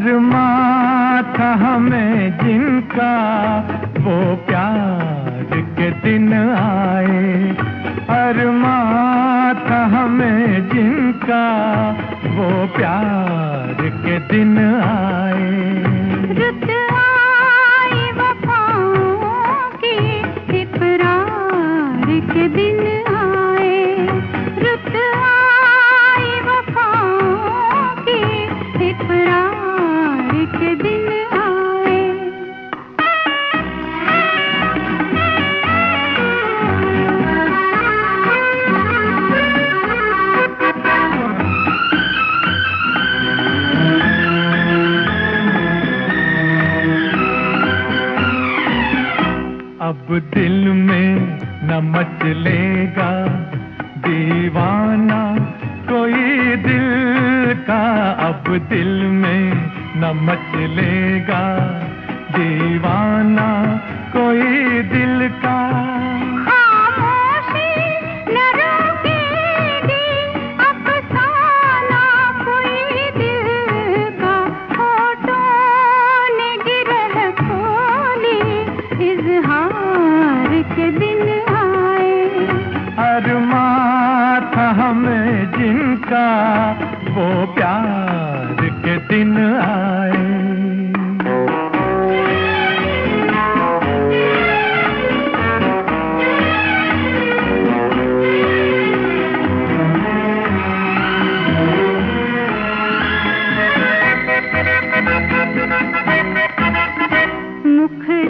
अरमा था हमें जिनका, वो प्यार के दिन आए। अरमा था हमें जिनका, वो प्यार के दिन आए। अब दिल में न मचलेगा। दीवाना, कोई दिल का अब दिल में न मचलेगा। दीवाना जिनका वो प्यार के दिन आए। मुखड़ाना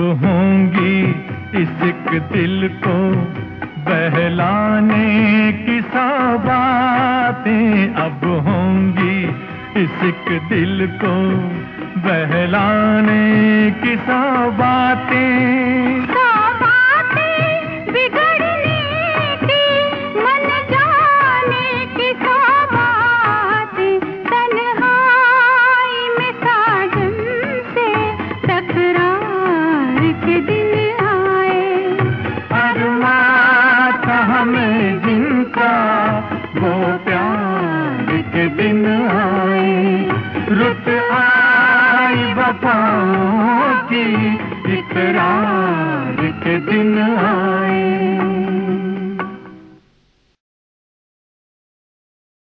होंगी इस दिल को बहलाने की बातें अब होंगी इस दिल को बहलाने की बातें के दिन आए रुत आई वफाओं की इकरार के दिन आए